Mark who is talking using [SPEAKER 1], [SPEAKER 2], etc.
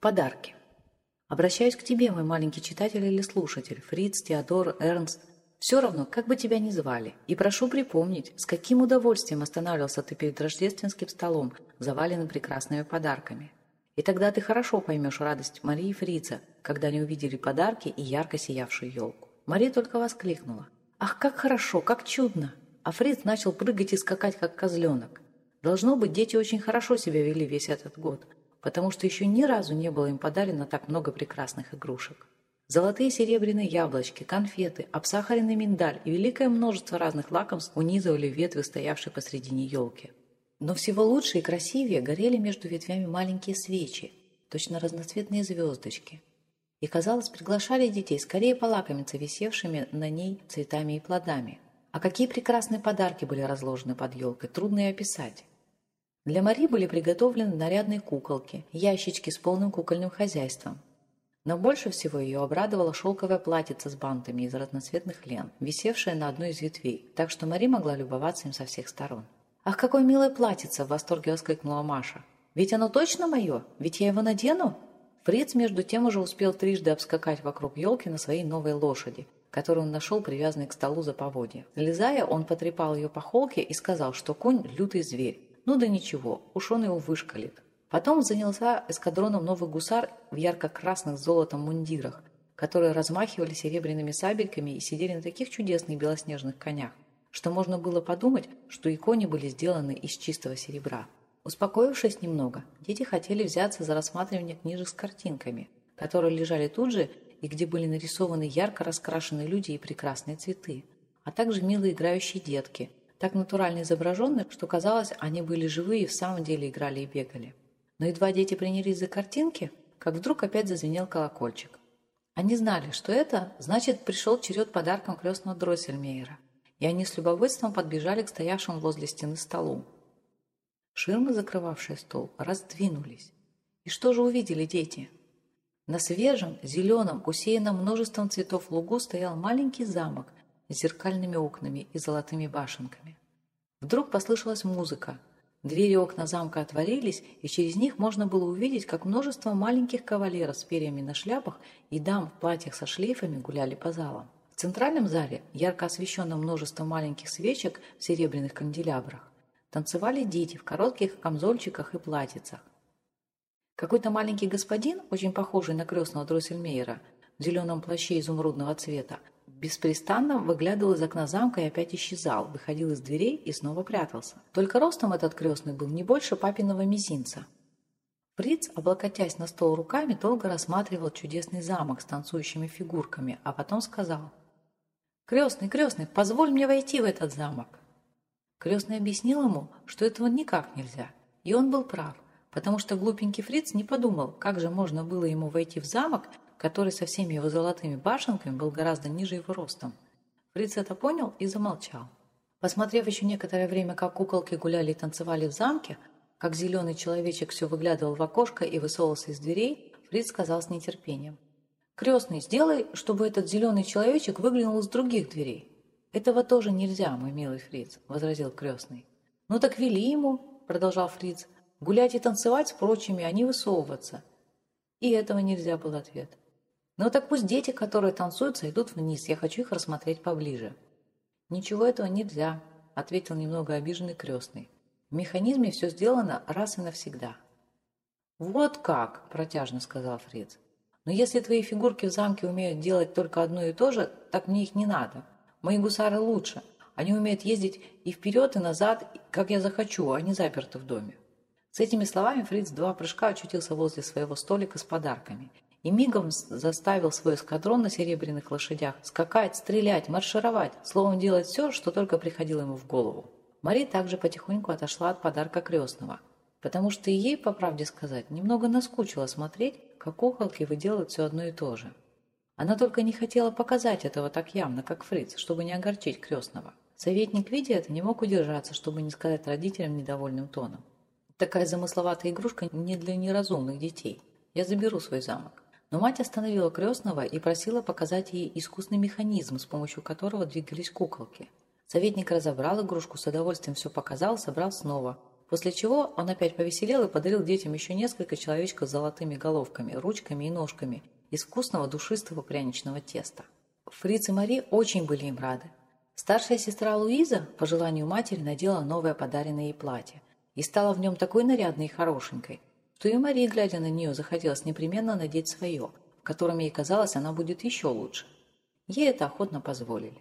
[SPEAKER 1] Подарки. Обращаюсь к тебе, мой маленький читатель или слушатель, Фриц, Теодор, Эрнст. Все равно, как бы тебя ни звали. И прошу припомнить, с каким удовольствием останавливался ты перед рождественским столом, заваленным прекрасными подарками. И тогда ты хорошо поймешь радость Марии и Фрица, когда они увидели подарки и ярко сиявшую елку. Мария только воскликнула. «Ах, как хорошо, как чудно!» А Фриц начал прыгать и скакать, как козленок. Должно быть, дети очень хорошо себя вели весь этот год, потому что еще ни разу не было им подарено так много прекрасных игрушек. Золотые серебряные яблочки, конфеты, обсахаренный миндаль и великое множество разных лакомств унизывали ветви, стоявшие посредине елки. Но всего лучше и красивее горели между ветвями маленькие свечи, точно разноцветные звездочки. И, казалось, приглашали детей скорее полакомиться висевшими на ней цветами и плодами. А какие прекрасные подарки были разложены под елкой, трудно и описать. Для Мари были приготовлены нарядные куколки, ящички с полным кукольным хозяйством. Но больше всего ее обрадовало шелковое платьице с бантами из разноцветных лент, висевшее на одной из ветвей, так что Мари могла любоваться им со всех сторон. «Ах, какое милое платьице!» – в восторге воскликнула Маша. «Ведь оно точно мое? Ведь я его надену?» Фриц, между тем, уже успел трижды обскакать вокруг елки на своей новой лошади, которую он нашел привязанной к столу за поводья. Залезая, он потрепал ее по холке и сказал, что конь – лютый зверь, ну да ничего, уж он его вышкалит. Потом занялся эскадроном новых гусар в ярко-красных золотом мундирах, которые размахивали серебряными сабельками и сидели на таких чудесных белоснежных конях, что можно было подумать, что и были сделаны из чистого серебра. Успокоившись немного, дети хотели взяться за рассматривание книжек с картинками, которые лежали тут же и где были нарисованы ярко раскрашенные люди и прекрасные цветы, а также милые играющие детки – так натурально изображенные, что казалось, они были живые и в самом деле играли и бегали. Но едва дети принялись за картинки, как вдруг опять зазвенел колокольчик. Они знали, что это значит пришел черед подарком крестного Дроссельмейера, и они с любопытством подбежали к стоявшему возле стены столу. Ширмы, закрывавшие стол, раздвинулись. И что же увидели дети? На свежем, зеленом, усеянном множеством цветов лугу стоял маленький замок с зеркальными окнами и золотыми башенками. Вдруг послышалась музыка. Двери окна замка отворились, и через них можно было увидеть, как множество маленьких кавалеров с перьями на шляпах и дам в платьях со шлейфами гуляли по залам. В центральном зале, ярко освещенном множеством маленьких свечек в серебряных канделябрах, танцевали дети в коротких камзольчиках и платьицах. Какой-то маленький господин, очень похожий на крестного Дроссельмейера, в зеленом плаще изумрудного цвета, беспрестанно выглядывал из окна замка и опять исчезал, выходил из дверей и снова прятался. Только ростом этот крестный был не больше папиного мизинца. Фриц, облокотясь на стол руками, долго рассматривал чудесный замок с танцующими фигурками, а потом сказал «Крестный, крестный, позволь мне войти в этот замок». Крестный объяснил ему, что этого никак нельзя, и он был прав, потому что глупенький Фриц не подумал, как же можно было ему войти в замок, который со всеми его золотыми башенками был гораздо ниже его ростом. Фриц это понял и замолчал. Посмотрев еще некоторое время, как куколки гуляли и танцевали в замке, как зеленый человечек все выглядывал в окошко и высовывался из дверей, Фриц сказал с нетерпением. «Крестный, сделай, чтобы этот зеленый человечек выглянул из других дверей». «Этого тоже нельзя, мой милый Фриц», — возразил крестный. «Ну так вели ему», — продолжал Фриц, — «гулять и танцевать с прочими, а не высовываться». И этого нельзя был ответ. Ну так пусть дети, которые танцуют, сойдут вниз. Я хочу их рассмотреть поближе. Ничего этого нельзя, ответил немного обиженный крестный. В механизме все сделано раз и навсегда. Вот как, протяжно сказал Фриц. Но если твои фигурки в замке умеют делать только одно и то же, так мне их не надо. Мои гусары лучше. Они умеют ездить и вперед, и назад, как я захочу, а не заперты в доме. С этими словами Фриц два прыжка очутился возле своего столика с подарками и мигом заставил свой эскадрон на серебряных лошадях скакать, стрелять, маршировать, словом делать все, что только приходило ему в голову. Мари также потихоньку отошла от подарка крестного, потому что ей, по правде сказать, немного наскучило смотреть, как куколки выделывают все одно и то же. Она только не хотела показать этого так явно, как Фриц, чтобы не огорчить крестного. Советник, видя это, не мог удержаться, чтобы не сказать родителям недовольным тоном. Такая замысловатая игрушка не для неразумных детей. Я заберу свой замок. Но мать остановила крестного и просила показать ей искусный механизм, с помощью которого двигались куколки. Советник разобрал игрушку, с удовольствием все показал, собрал снова. После чего он опять повеселел и подарил детям еще несколько человечков с золотыми головками, ручками и ножками из вкусного душистого пряничного теста. Фриц и Мари очень были им рады. Старшая сестра Луиза, по желанию матери, надела новое подаренное ей платье и стала в нем такой нарядной и хорошенькой, что и Мари, глядя на нее, захотелось непременно надеть свое, в котором ей казалось, она будет еще лучше. Ей это охотно позволили.